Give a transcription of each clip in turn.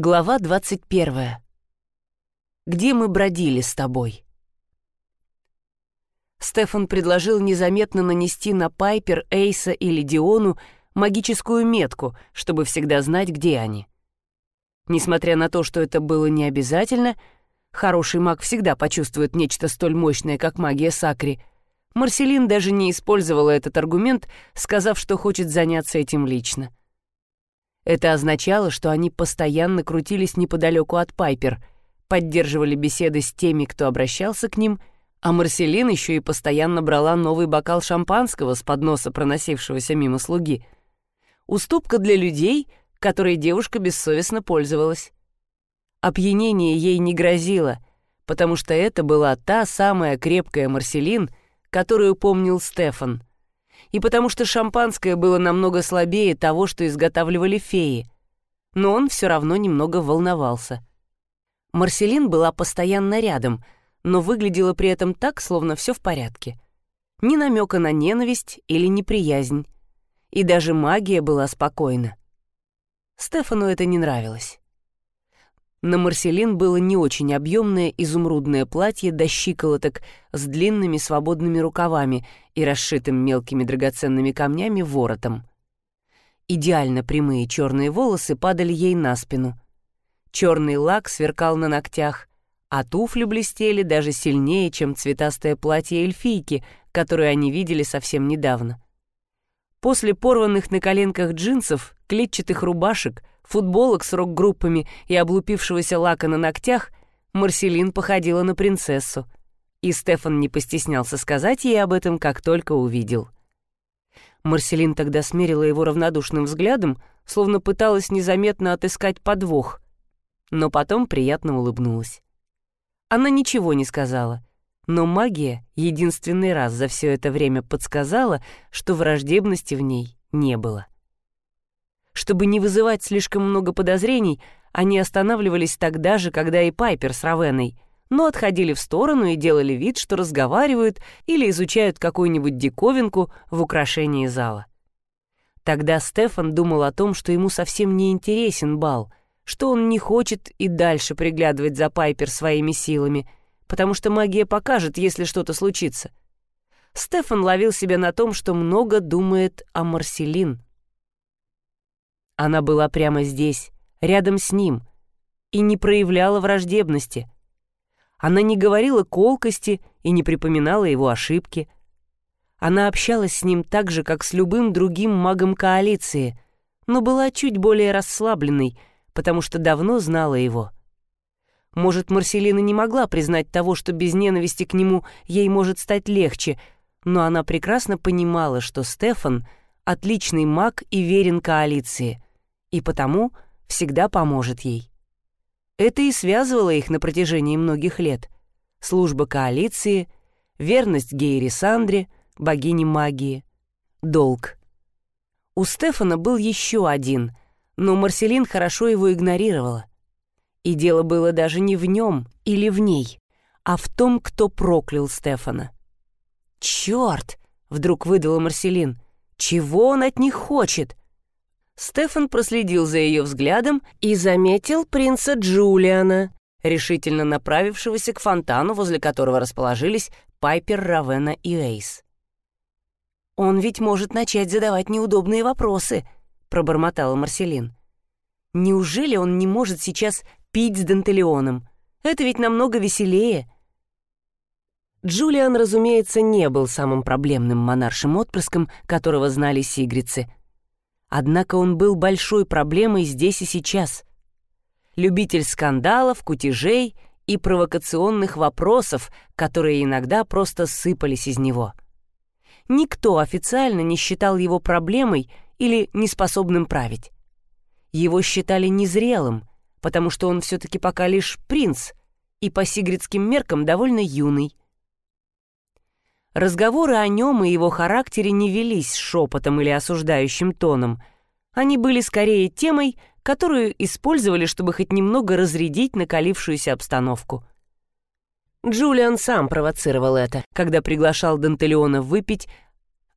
Глава 21. Где мы бродили с тобой? Стефан предложил незаметно нанести на Пайпер, Эйса или Диону магическую метку, чтобы всегда знать, где они. Несмотря на то, что это было не обязательно, хороший маг всегда почувствует нечто столь мощное, как магия Сакри. Марселин даже не использовала этот аргумент, сказав, что хочет заняться этим лично. Это означало, что они постоянно крутились неподалеку от Пайпер, поддерживали беседы с теми, кто обращался к ним, а Марселин еще и постоянно брала новый бокал шампанского с подноса проносившегося мимо слуги. Уступка для людей, которой девушка бессовестно пользовалась. Опьянение ей не грозило, потому что это была та самая крепкая Марселин, которую помнил Стефан — и потому что шампанское было намного слабее того, что изготавливали феи. Но он все равно немного волновался. Марселин была постоянно рядом, но выглядела при этом так, словно все в порядке. Ни намека на ненависть или неприязнь. И даже магия была спокойна. Стефану это не нравилось. На Марселин было не очень объемное изумрудное платье до щиколоток с длинными свободными рукавами и расшитым мелкими драгоценными камнями воротом. Идеально прямые черные волосы падали ей на спину. Черный лак сверкал на ногтях, а туфли блестели даже сильнее, чем цветастое платье эльфийки, которое они видели совсем недавно. После порванных на коленках джинсов, клетчатых рубашек — футболок с рок-группами и облупившегося лака на ногтях, Марселин походила на принцессу. И Стефан не постеснялся сказать ей об этом, как только увидел. Марселин тогда смерила его равнодушным взглядом, словно пыталась незаметно отыскать подвох, но потом приятно улыбнулась. Она ничего не сказала, но магия единственный раз за все это время подсказала, что враждебности в ней не было. Чтобы не вызывать слишком много подозрений, они останавливались тогда же, когда и Пайпер с Равеной, но отходили в сторону и делали вид, что разговаривают или изучают какую-нибудь диковинку в украшении зала. Тогда Стефан думал о том, что ему совсем не интересен бал, что он не хочет и дальше приглядывать за Пайпер своими силами, потому что магия покажет, если что-то случится. Стефан ловил себя на том, что много думает о Марселин — она была прямо здесь, рядом с ним, и не проявляла враждебности. Она не говорила колкости и не припоминала его ошибки. Она общалась с ним так же, как с любым другим магом коалиции, но была чуть более расслабленной, потому что давно знала его. Может, Марселина не могла признать того, что без ненависти к нему ей может стать легче, но она прекрасно понимала, что Стефан — отличный маг и верен коалиции — и потому всегда поможет ей. Это и связывало их на протяжении многих лет. Служба коалиции, верность Гейри Сандре, богине магии, долг. У Стефана был еще один, но Марселин хорошо его игнорировала. И дело было даже не в нем или в ней, а в том, кто проклял Стефана. «Черт!» — вдруг выдала Марселин. «Чего он от них хочет?» Стефан проследил за ее взглядом и заметил принца Джулиана, решительно направившегося к фонтану, возле которого расположились Пайпер, Равена и Эйс. «Он ведь может начать задавать неудобные вопросы», — пробормотала Марселин. «Неужели он не может сейчас пить с Дантелеоном? Это ведь намного веселее». Джулиан, разумеется, не был самым проблемным монаршим отпрыском, которого знали сигрицы — Однако он был большой проблемой здесь и сейчас. Любитель скандалов, кутежей и провокационных вопросов, которые иногда просто сыпались из него. Никто официально не считал его проблемой или неспособным править. Его считали незрелым, потому что он все-таки пока лишь принц и по сигридским меркам довольно юный. Разговоры о нем и его характере не велись шепотом или осуждающим тоном. Они были скорее темой, которую использовали, чтобы хоть немного разрядить накалившуюся обстановку. Джулиан сам провоцировал это, когда приглашал Дантелеона выпить,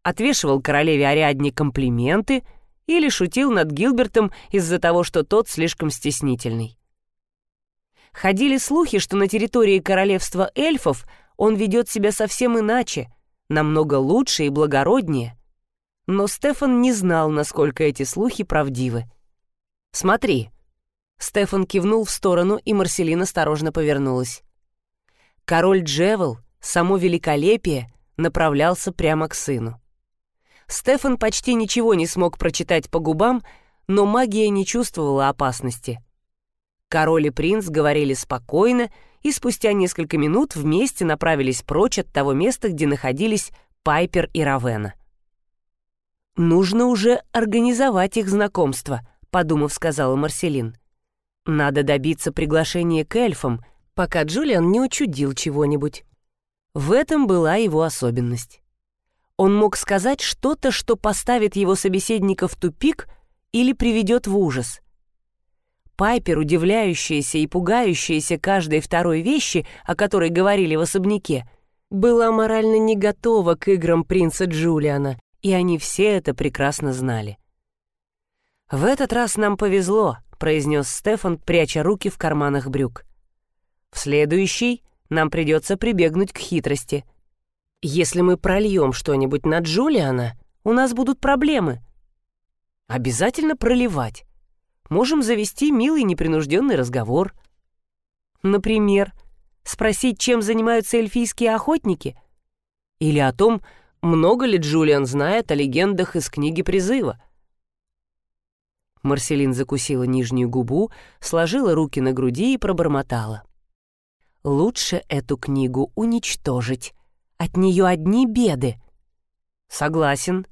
отвешивал королеве Ариадне комплименты или шутил над Гилбертом из-за того, что тот слишком стеснительный. Ходили слухи, что на территории королевства эльфов он ведет себя совсем иначе, намного лучше и благороднее. Но Стефан не знал, насколько эти слухи правдивы. «Смотри». Стефан кивнул в сторону, и Марселина осторожно повернулась. Король Джевел, само великолепие, направлялся прямо к сыну. Стефан почти ничего не смог прочитать по губам, но магия не чувствовала опасности. Король и принц говорили спокойно, и спустя несколько минут вместе направились прочь от того места, где находились Пайпер и Равена. «Нужно уже организовать их знакомство», — подумав, сказала Марселин. «Надо добиться приглашения к эльфам, пока Джулиан не учудил чего-нибудь». В этом была его особенность. Он мог сказать что-то, что поставит его собеседника в тупик или приведет в ужас. Пайпер, удивляющаяся и пугающаяся каждой второй вещи, о которой говорили в особняке, была морально не готова к играм принца Джулиана, и они все это прекрасно знали. «В этот раз нам повезло», — произнес Стефан, пряча руки в карманах брюк. «В следующий нам придется прибегнуть к хитрости. Если мы прольем что-нибудь на Джулиана, у нас будут проблемы. Обязательно проливать. Можем завести милый непринужденный разговор. Например, спросить, чем занимаются эльфийские охотники? Или о том, много ли Джулиан знает о легендах из книги призыва. Марселин закусила нижнюю губу, сложила руки на груди и пробормотала. «Лучше эту книгу уничтожить. От нее одни беды». «Согласен.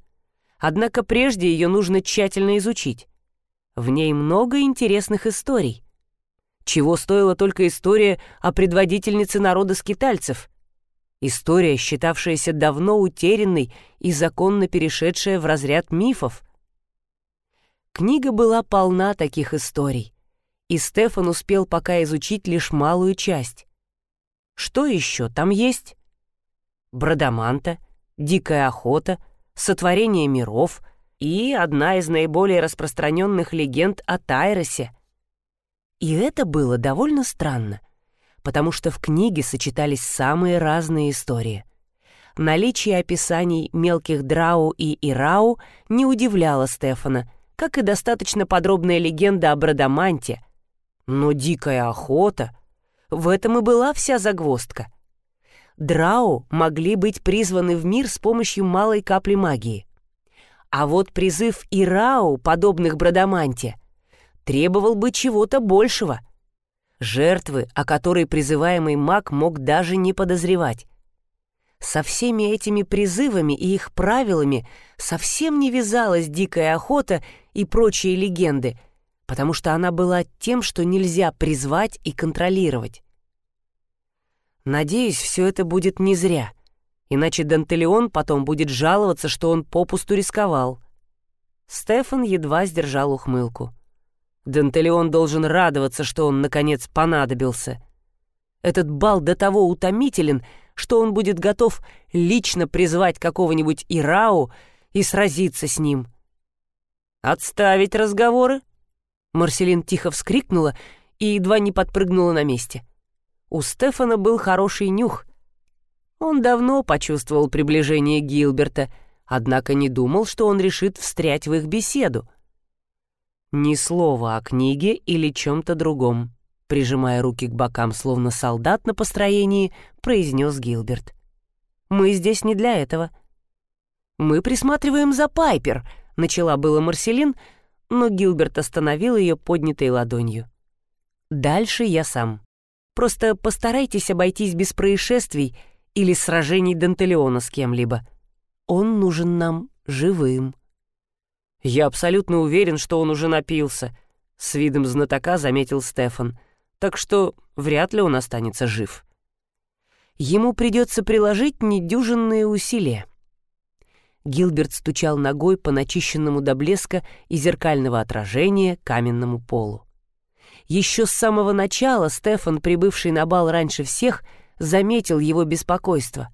Однако прежде ее нужно тщательно изучить. В ней много интересных историй. Чего стоила только история о предводительнице народа скитальцев. История, считавшаяся давно утерянной и законно перешедшая в разряд мифов. Книга была полна таких историй, и Стефан успел пока изучить лишь малую часть. Что еще там есть? Бродоманта, дикая охота, сотворение миров и одна из наиболее распространенных легенд о Тайросе. И это было довольно странно потому что в книге сочетались самые разные истории. Наличие описаний мелких драу и ирау не удивляло Стефана, как и достаточно подробная легенда о Брадаманте. Но дикая охота — в этом и была вся загвоздка. Драу могли быть призваны в мир с помощью малой капли магии. А вот призыв Ирау, подобных Брадаманте, требовал бы чего-то большего — жертвы, о которой призываемый маг мог даже не подозревать. Со всеми этими призывами и их правилами совсем не вязалась дикая охота и прочие легенды, потому что она была тем, что нельзя призвать и контролировать. Надеюсь, все это будет не зря, иначе Дантелеон потом будет жаловаться, что он попусту рисковал. Стефан едва сдержал ухмылку. Дантелеон должен радоваться, что он, наконец, понадобился. Этот бал до того утомителен, что он будет готов лично призвать какого-нибудь Ирау и сразиться с ним. «Отставить разговоры?» Марселин тихо вскрикнула и едва не подпрыгнула на месте. У Стефана был хороший нюх. Он давно почувствовал приближение Гилберта, однако не думал, что он решит встрять в их беседу — ни слова о книге или чем-то другом, прижимая руки к бокам, словно солдат на построении, произнес Гилберт. «Мы здесь не для этого». «Мы присматриваем за Пайпер», — начала было Марселин, но Гилберт остановил ее поднятой ладонью. «Дальше я сам. Просто постарайтесь обойтись без происшествий или сражений Дантелеона с кем-либо. Он нужен нам живым». «Я абсолютно уверен, что он уже напился», — с видом знатока заметил Стефан. «Так что вряд ли он останется жив». Ему придется приложить недюжинные усилия. Гилберт стучал ногой по начищенному до блеска и зеркального отражения каменному полу. Еще с самого начала Стефан, прибывший на бал раньше всех, заметил его беспокойство.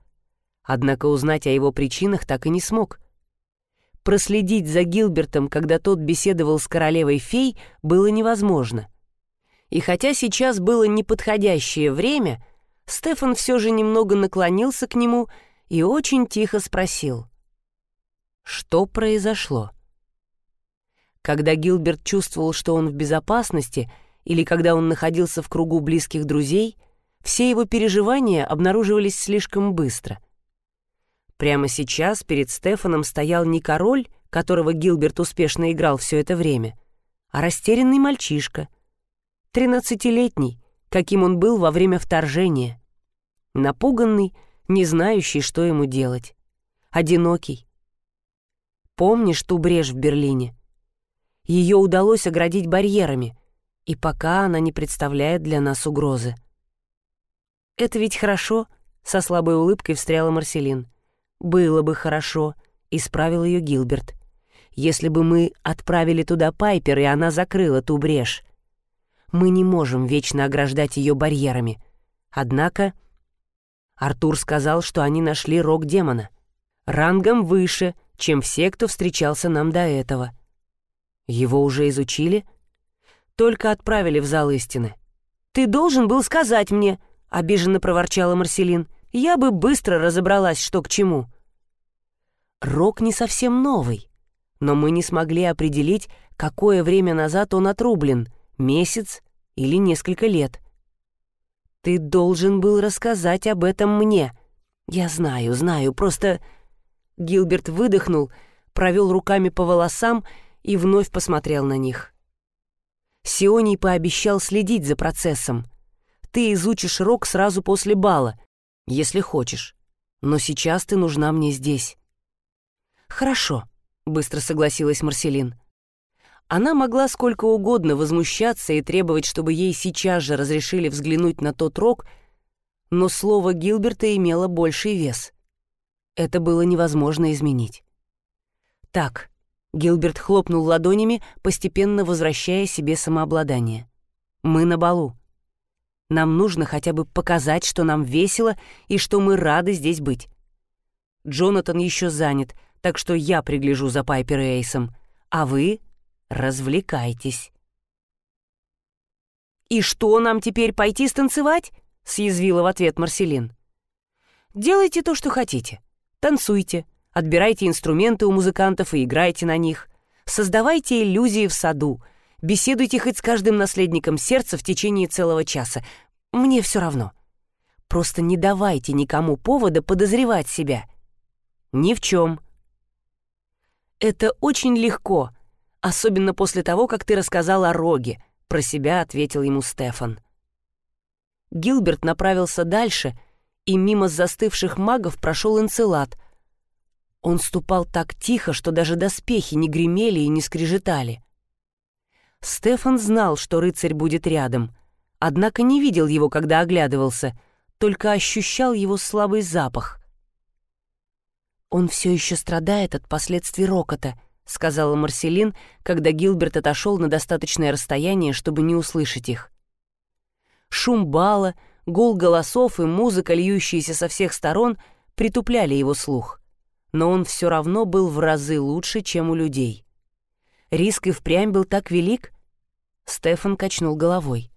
Однако узнать о его причинах так и не смог — проследить за Гилбертом, когда тот беседовал с королевой фей, было невозможно. И хотя сейчас было неподходящее время, Стефан все же немного наклонился к нему и очень тихо спросил. Что произошло? Когда Гилберт чувствовал, что он в безопасности, или когда он находился в кругу близких друзей, все его переживания обнаруживались слишком быстро. Прямо сейчас перед Стефаном стоял не король, которого Гилберт успешно играл все это время, а растерянный мальчишка. Тринадцатилетний, каким он был во время вторжения. Напуганный, не знающий, что ему делать. Одинокий. Помнишь ту брешь в Берлине? Ее удалось оградить барьерами, и пока она не представляет для нас угрозы. «Это ведь хорошо», — со слабой улыбкой встряла Марселин. «Было бы хорошо», — исправил ее Гилберт. «Если бы мы отправили туда Пайпер, и она закрыла ту брешь. Мы не можем вечно ограждать ее барьерами. Однако...» Артур сказал, что они нашли рог демона. Рангом выше, чем все, кто встречался нам до этого. Его уже изучили? Только отправили в зал истины. «Ты должен был сказать мне», — обиженно проворчала Марселин. Я бы быстро разобралась, что к чему. Рок не совсем новый, но мы не смогли определить, какое время назад он отрублен, месяц или несколько лет. Ты должен был рассказать об этом мне. Я знаю, знаю, просто... Гилберт выдохнул, провел руками по волосам и вновь посмотрел на них. Сионий пообещал следить за процессом. Ты изучишь рок сразу после бала, если хочешь. Но сейчас ты нужна мне здесь». «Хорошо», — быстро согласилась Марселин. Она могла сколько угодно возмущаться и требовать, чтобы ей сейчас же разрешили взглянуть на тот рог, но слово Гилберта имело больший вес. Это было невозможно изменить. «Так», — Гилберт хлопнул ладонями, постепенно возвращая себе самообладание. «Мы на балу. Нам нужно хотя бы показать, что нам весело и что мы рады здесь быть. Джонатан еще занят, так что я пригляжу за Пайпер и Эйсом, а вы развлекайтесь. «И что, нам теперь пойти станцевать?» — съязвила в ответ Марселин. «Делайте то, что хотите. Танцуйте, отбирайте инструменты у музыкантов и играйте на них. Создавайте иллюзии в саду — Беседуйте хоть с каждым наследником сердца в течение целого часа. Мне все равно. Просто не давайте никому повода подозревать себя. Ни в чем. Это очень легко, особенно после того, как ты рассказал о роге, про себя ответил ему Стефан. Гилберт направился дальше, и мимо застывших магов прошел Энцелад. Он ступал так тихо, что даже доспехи не гремели и не скрежетали. Стефан знал, что рыцарь будет рядом, однако не видел его, когда оглядывался, только ощущал его слабый запах. «Он все еще страдает от последствий рокота», — сказала Марселин, когда Гилберт отошел на достаточное расстояние, чтобы не услышать их. Шум бала, гул голосов и музыка, льющиеся со всех сторон, притупляли его слух. Но он все равно был в разы лучше, чем у людей. Риск и впрямь был так велик? Стефан качнул головой.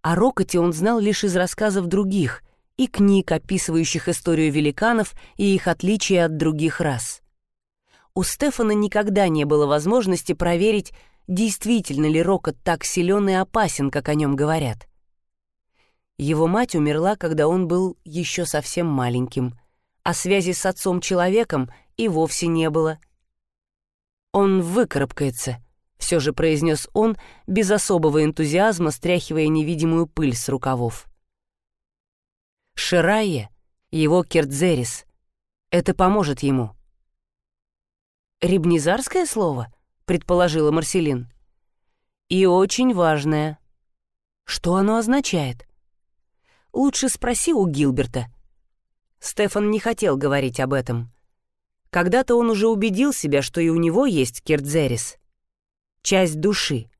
О Рокоте он знал лишь из рассказов других и книг, описывающих историю великанов и их отличия от других рас. У Стефана никогда не было возможности проверить, действительно ли Рокот так силен и опасен, как о нем говорят. Его мать умерла, когда он был еще совсем маленьким, а связи с отцом-человеком и вовсе не было — «Он выкарабкается», — все же произнес он, без особого энтузиазма стряхивая невидимую пыль с рукавов. Ширайе, его Кертзерис. Это поможет ему. «Рибнизарское слово?» — предположила Марселин. «И очень важное. Что оно означает?» «Лучше спроси у Гилберта». Стефан не хотел говорить об этом. Когда-то он уже убедил себя, что и у него есть Кирдзерис. Часть души.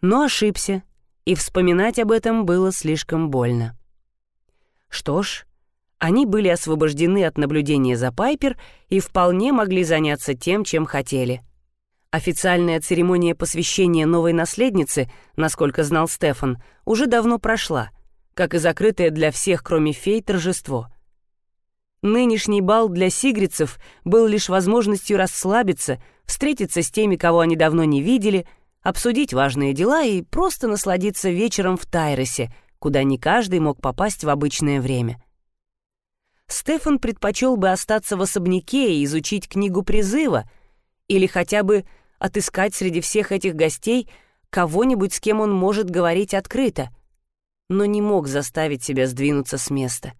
Но ошибся, и вспоминать об этом было слишком больно. Что ж, Они были освобождены от наблюдения за Пайпер и вполне могли заняться тем, чем хотели. Официальная церемония посвящения новой наследницы, насколько знал Стефан, уже давно прошла, как и закрытое для всех, кроме фей, торжество. Нынешний бал для сигрицев был лишь возможностью расслабиться, встретиться с теми, кого они давно не видели, обсудить важные дела и просто насладиться вечером в Тайросе, куда не каждый мог попасть в обычное время. Стефан предпочел бы остаться в особняке и изучить книгу призыва, или хотя бы отыскать среди всех этих гостей кого-нибудь, с кем он может говорить открыто, но не мог заставить себя сдвинуться с места.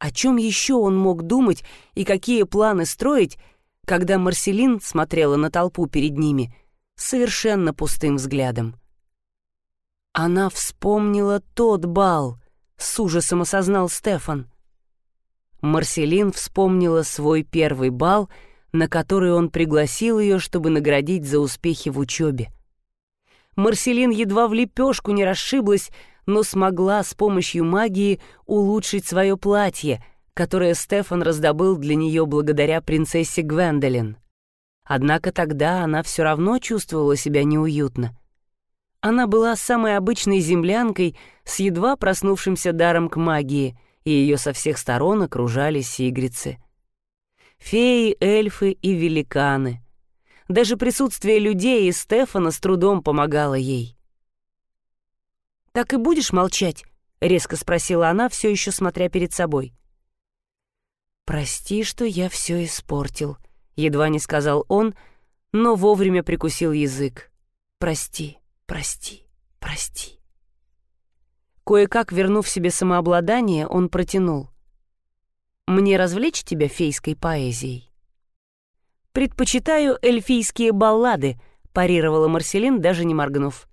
О чем еще он мог думать и какие планы строить, когда Марселин смотрела на толпу перед ними совершенно пустым взглядом? Она вспомнила тот бал, с ужасом осознал Стефан. Марселин вспомнила свой первый бал, на который он пригласил ее, чтобы наградить за успехи в учебе. Марселин едва в лепешку не расшиблась, но смогла с помощью магии улучшить свое платье, которое Стефан раздобыл для нее благодаря принцессе Гвендолин. Однако тогда она все равно чувствовала себя неуютно. Она была самой обычной землянкой с едва проснувшимся даром к магии — и ее со всех сторон окружали сигрицы. Феи, эльфы и великаны. Даже присутствие людей и Стефана с трудом помогало ей. «Так и будешь молчать?» — резко спросила она, все еще смотря перед собой. «Прости, что я все испортил», — едва не сказал он, но вовремя прикусил язык. «Прости, прости, прости». Кое-как вернув себе самообладание, он протянул. «Мне развлечь тебя фейской поэзией?» «Предпочитаю эльфийские баллады», — парировала Марселин, даже не моргнув.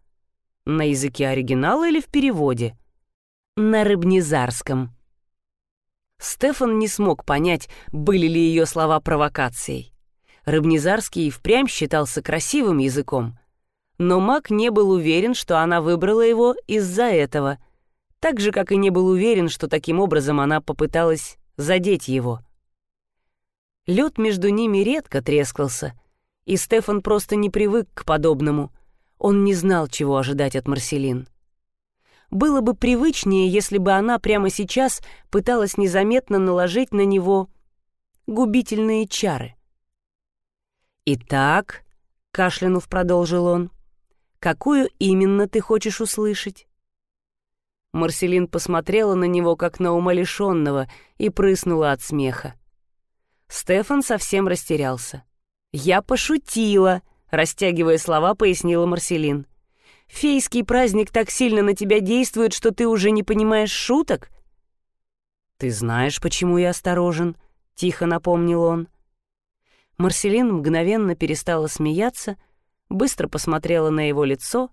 «На языке оригинала или в переводе?» «На рыбнезарском». Стефан не смог понять, были ли ее слова провокацией. Рыбнезарский и впрямь считался красивым языком, но маг не был уверен, что она выбрала его из-за этого — так же, как и не был уверен, что таким образом она попыталась задеть его. Лед между ними редко трескался, и Стефан просто не привык к подобному. Он не знал, чего ожидать от Марселин. Было бы привычнее, если бы она прямо сейчас пыталась незаметно наложить на него губительные чары. «Итак», — кашлянув продолжил он, — «какую именно ты хочешь услышать?» Марселин посмотрела на него, как на умалишенного, и прыснула от смеха. Стефан совсем растерялся. «Я пошутила», — растягивая слова, пояснила Марселин. «Фейский праздник так сильно на тебя действует, что ты уже не понимаешь шуток?» «Ты знаешь, почему я осторожен?» — тихо напомнил он. Марселин мгновенно перестала смеяться, быстро посмотрела на его лицо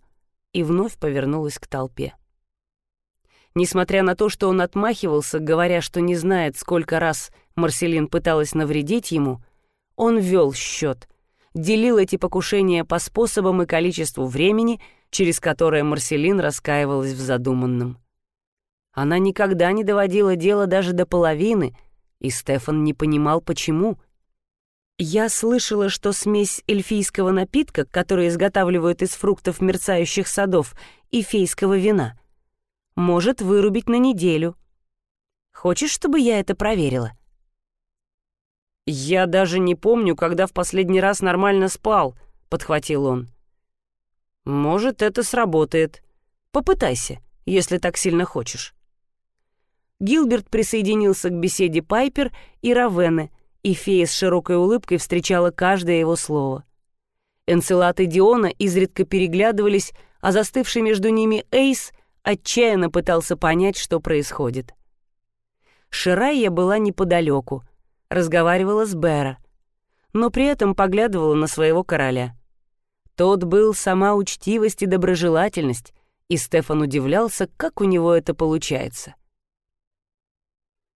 и вновь повернулась к толпе. Несмотря на то, что он отмахивался, говоря, что не знает, сколько раз Марселин пыталась навредить ему, он вел счет, делил эти покушения по способам и количеству времени, через которое Марселин раскаивалась в задуманном. Она никогда не доводила дело даже до половины, и Стефан не понимал, почему. Я слышала, что смесь эльфийского напитка, который изготавливают из фруктов мерцающих садов, и фейского вина — может вырубить на неделю. Хочешь, чтобы я это проверила?» «Я даже не помню, когда в последний раз нормально спал», — подхватил он. «Может, это сработает. Попытайся, если так сильно хочешь». Гилберт присоединился к беседе Пайпер и Равены, и фея с широкой улыбкой встречала каждое его слово. Энцелат и Диона изредка переглядывались, а застывший между ними Эйс — отчаянно пытался понять, что происходит. Ширайя была неподалеку, разговаривала с Бера, но при этом поглядывала на своего короля. Тот был сама учтивость и доброжелательность, и Стефан удивлялся, как у него это получается.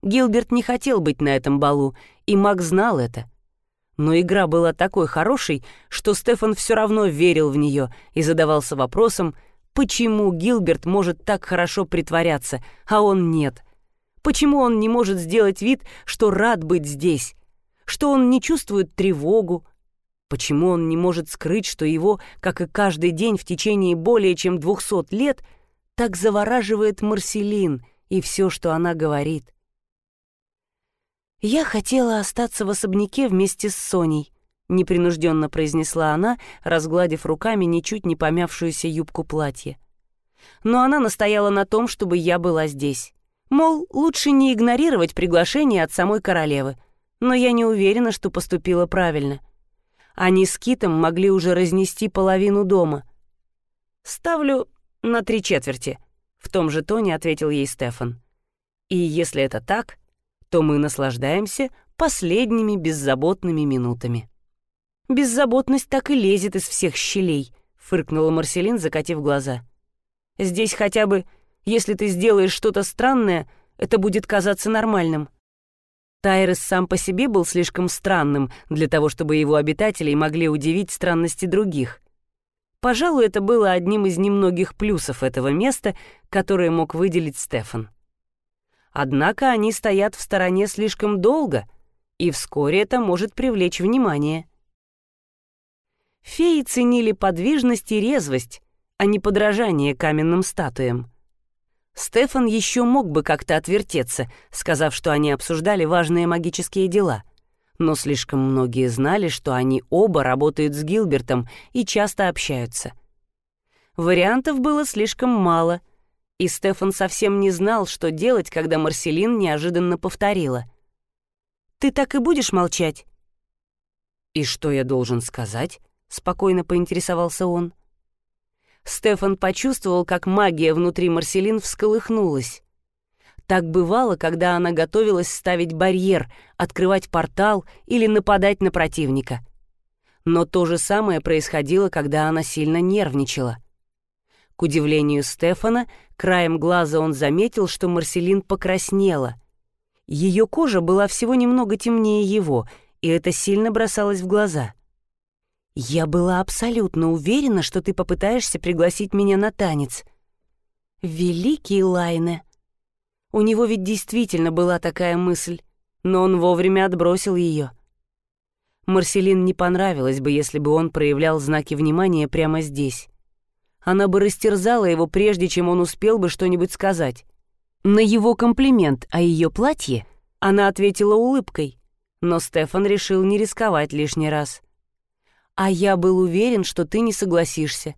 Гилберт не хотел быть на этом балу, и Мак знал это. Но игра была такой хорошей, что Стефан все равно верил в нее и задавался вопросом, Почему Гилберт может так хорошо притворяться, а он нет? Почему он не может сделать вид, что рад быть здесь? Что он не чувствует тревогу? Почему он не может скрыть, что его, как и каждый день в течение более чем двухсот лет, так завораживает Марселин и все, что она говорит? «Я хотела остаться в особняке вместе с Соней», — непринужденно произнесла она, разгладив руками ничуть не помявшуюся юбку платья. Но она настояла на том, чтобы я была здесь. Мол, лучше не игнорировать приглашение от самой королевы. Но я не уверена, что поступила правильно. Они с Китом могли уже разнести половину дома. «Ставлю на три четверти», — в том же тоне ответил ей Стефан. «И если это так, то мы наслаждаемся последними беззаботными минутами». «Беззаботность так и лезет из всех щелей», — фыркнула Марселин, закатив глаза. «Здесь хотя бы если ты сделаешь что-то странное, это будет казаться нормальным. Тайрес сам по себе был слишком странным для того, чтобы его обитателей могли удивить странности других. Пожалуй, это было одним из немногих плюсов этого места, которые мог выделить Стефан. Однако они стоят в стороне слишком долго, и вскоре это может привлечь внимание. Феи ценили подвижность и резвость, а не подражание каменным статуям. Стефан еще мог бы как-то отвертеться, сказав, что они обсуждали важные магические дела. Но слишком многие знали, что они оба работают с Гилбертом и часто общаются. Вариантов было слишком мало, и Стефан совсем не знал, что делать, когда Марселин неожиданно повторила. «Ты так и будешь молчать?» «И что я должен сказать?» — спокойно поинтересовался он. Стефан почувствовал, как магия внутри Марселин всколыхнулась. Так бывало, когда она готовилась ставить барьер, открывать портал или нападать на противника. Но то же самое происходило, когда она сильно нервничала. К удивлению Стефана, краем глаза он заметил, что Марселин покраснела. Ее кожа была всего немного темнее его, и это сильно бросалось в глаза — «Я была абсолютно уверена, что ты попытаешься пригласить меня на танец». «Великий Лайне!» У него ведь действительно была такая мысль, но он вовремя отбросил ее. Марселин не понравилось бы, если бы он проявлял знаки внимания прямо здесь. Она бы растерзала его, прежде чем он успел бы что-нибудь сказать. На его комплимент о ее платье она ответила улыбкой, но Стефан решил не рисковать лишний раз. «А я был уверен, что ты не согласишься».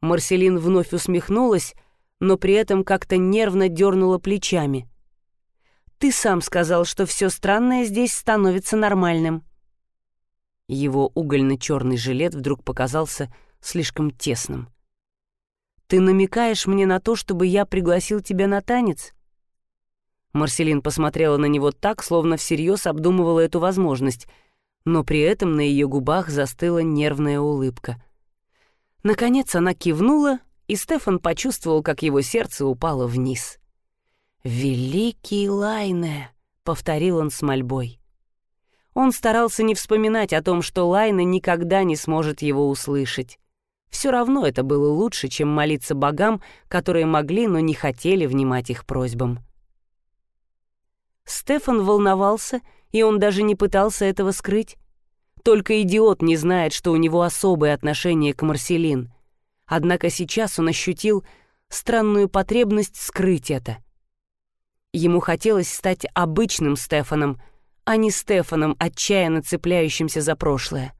Марселин вновь усмехнулась, но при этом как-то нервно дернула плечами. «Ты сам сказал, что все странное здесь становится нормальным». Его угольно-черный жилет вдруг показался слишком тесным. «Ты намекаешь мне на то, чтобы я пригласил тебя на танец?» Марселин посмотрела на него так, словно всерьез обдумывала эту возможность — но при этом на ее губах застыла нервная улыбка. Наконец она кивнула, и Стефан почувствовал, как его сердце упало вниз. «Великий Лайне!» — повторил он с мольбой. Он старался не вспоминать о том, что Лайна никогда не сможет его услышать. Все равно это было лучше, чем молиться богам, которые могли, но не хотели внимать их просьбам. Стефан волновался и он даже не пытался этого скрыть. Только идиот не знает, что у него особое отношение к Марселин. Однако сейчас он ощутил странную потребность скрыть это. Ему хотелось стать обычным Стефаном, а не Стефаном, отчаянно цепляющимся за прошлое.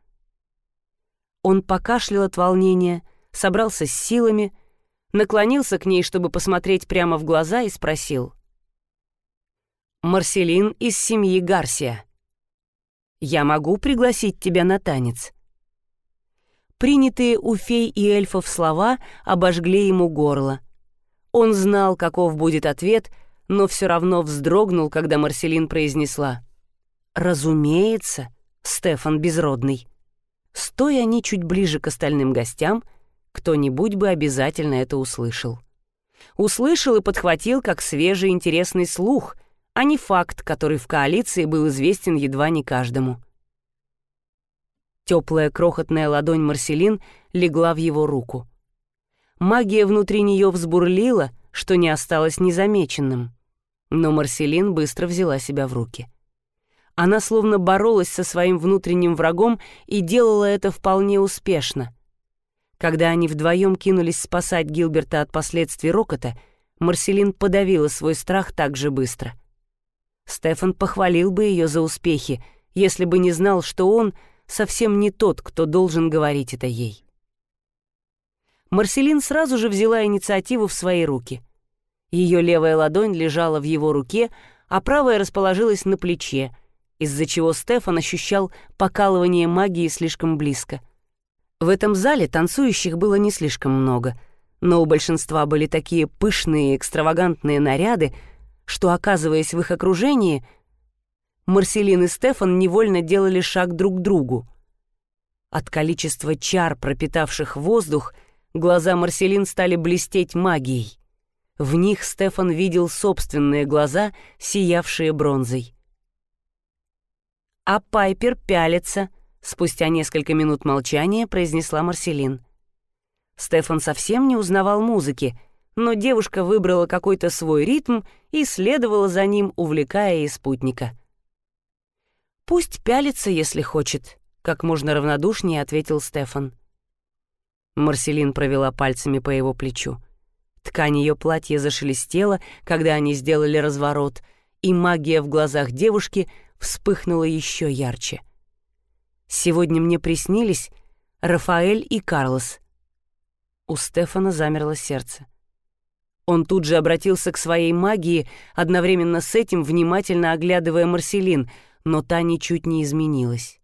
Он покашлял от волнения, собрался с силами, наклонился к ней, чтобы посмотреть прямо в глаза и спросил. Марселин из семьи Гарсия. Я могу пригласить тебя на танец?» Принятые у фей и эльфов слова обожгли ему горло. Он знал, каков будет ответ, но все равно вздрогнул, когда Марселин произнесла. «Разумеется, Стефан Безродный». Стоя они чуть ближе к остальным гостям, кто-нибудь бы обязательно это услышал. Услышал и подхватил как свежий интересный слух — а не факт, который в коалиции был известен едва не каждому. Теплая крохотная ладонь Марселин легла в его руку. Магия внутри нее взбурлила, что не осталось незамеченным. Но Марселин быстро взяла себя в руки. Она словно боролась со своим внутренним врагом и делала это вполне успешно. Когда они вдвоем кинулись спасать Гилберта от последствий рокота, Марселин подавила свой страх так же быстро. Стефан похвалил бы ее за успехи, если бы не знал, что он совсем не тот, кто должен говорить это ей. Марселин сразу же взяла инициативу в свои руки. Ее левая ладонь лежала в его руке, а правая расположилась на плече, из-за чего Стефан ощущал покалывание магии слишком близко. В этом зале танцующих было не слишком много, но у большинства были такие пышные экстравагантные наряды, что, оказываясь в их окружении, Марселин и Стефан невольно делали шаг друг к другу. От количества чар, пропитавших воздух, глаза Марселин стали блестеть магией. В них Стефан видел собственные глаза, сиявшие бронзой. «А Пайпер пялится», — спустя несколько минут молчания произнесла Марселин. Стефан совсем не узнавал музыки, но девушка выбрала какой-то свой ритм и следовала за ним, увлекая и спутника. «Пусть пялится, если хочет», — как можно равнодушнее ответил Стефан. Марселин провела пальцами по его плечу. Ткань ее платья зашелестела, когда они сделали разворот, и магия в глазах девушки вспыхнула еще ярче. «Сегодня мне приснились Рафаэль и Карлос». У Стефана замерло сердце. Он тут же обратился к своей магии, одновременно с этим внимательно оглядывая Марселин, но та ничуть не изменилась.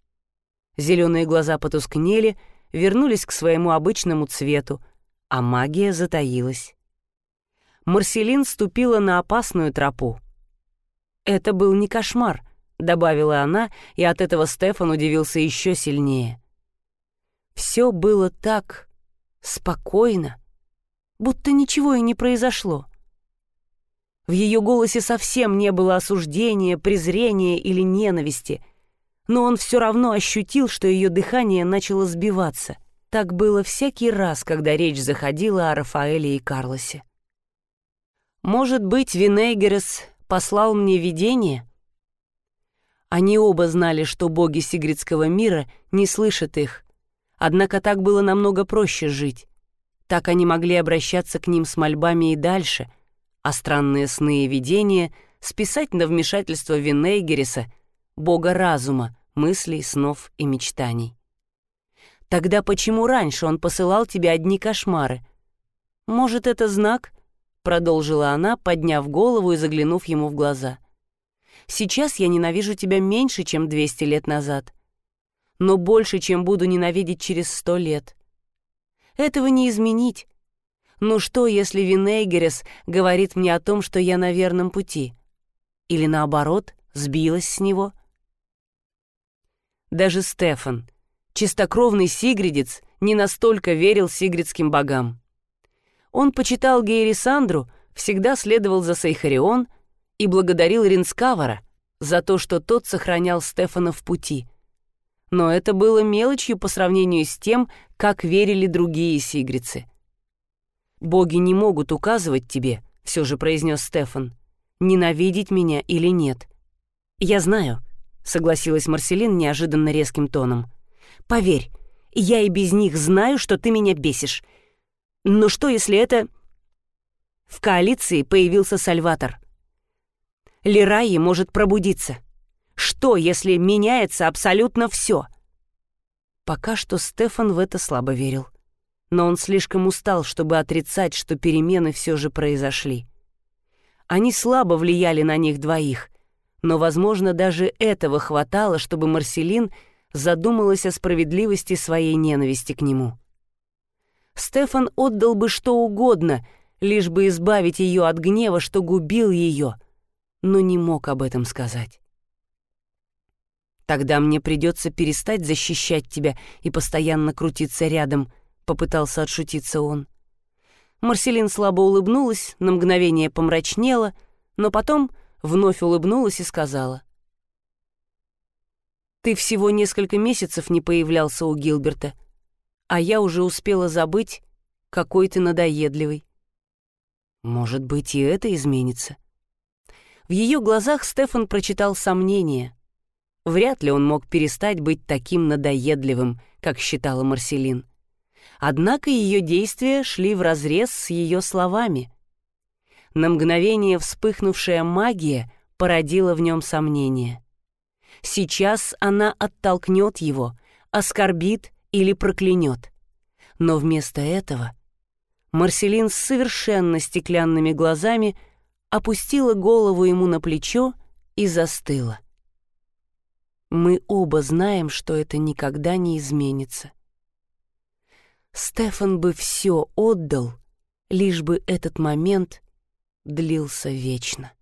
Зеленые глаза потускнели, вернулись к своему обычному цвету, а магия затаилась. Марселин ступила на опасную тропу. «Это был не кошмар», — добавила она, и от этого Стефан удивился еще сильнее. Все было так спокойно, будто ничего и не произошло. В ее голосе совсем не было осуждения, презрения или ненависти, но он все равно ощутил, что ее дыхание начало сбиваться. Так было всякий раз, когда речь заходила о Рафаэле и Карлосе. Может быть, Винейгерес послал мне видение? Они оба знали, что боги Сигридского мира не слышат их, однако так было намного проще жить. Так они могли обращаться к ним с мольбами и дальше, а странные сны и видения списать на вмешательство Винейгереса, бога разума, мыслей, снов и мечтаний. Тогда почему раньше он посылал тебе одни кошмары? Может, это знак —— продолжила она, подняв голову и заглянув ему в глаза. «Сейчас я ненавижу тебя меньше, чем 200 лет назад, но больше, чем буду ненавидеть через сто лет. Этого не изменить. Ну что, если Винейгерес говорит мне о том, что я на верном пути? Или наоборот, сбилась с него?» Даже Стефан, чистокровный сигридец, не настолько верил сигридским богам. Он почитал Гейрисандру, всегда следовал за Сейхарион и благодарил Ринскавара за то, что тот сохранял Стефана в пути. Но это было мелочью по сравнению с тем, как верили другие сигрицы. «Боги не могут указывать тебе», — все же произнес Стефан, «ненавидеть меня или нет». «Я знаю», — согласилась Марселин неожиданно резким тоном. «Поверь, я и без них знаю, что ты меня бесишь, но что, если это... В коалиции появился Сальватор. Лираи может пробудиться. Что, если меняется абсолютно все? Пока что Стефан в это слабо верил. Но он слишком устал, чтобы отрицать, что перемены все же произошли. Они слабо влияли на них двоих, но, возможно, даже этого хватало, чтобы Марселин задумалась о справедливости своей ненависти к нему. Стефан отдал бы что угодно, лишь бы избавить ее от гнева, что губил ее, но не мог об этом сказать. «Тогда мне придется перестать защищать тебя и постоянно крутиться рядом», — попытался отшутиться он. Марселин слабо улыбнулась, на мгновение помрачнела, но потом вновь улыбнулась и сказала. «Ты всего несколько месяцев не появлялся у Гилберта а я уже успела забыть, какой ты надоедливый. Может быть, и это изменится. В ее глазах Стефан прочитал сомнение. Вряд ли он мог перестать быть таким надоедливым, как считала Марселин. Однако ее действия шли вразрез с ее словами. На мгновение вспыхнувшая магия породила в нем сомнение. Сейчас она оттолкнет его, оскорбит или проклянет. Но вместо этого Марселин с совершенно стеклянными глазами опустила голову ему на плечо и застыла. Мы оба знаем, что это никогда не изменится. Стефан бы все отдал, лишь бы этот момент длился вечно.